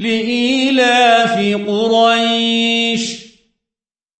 لإيلاف قريش.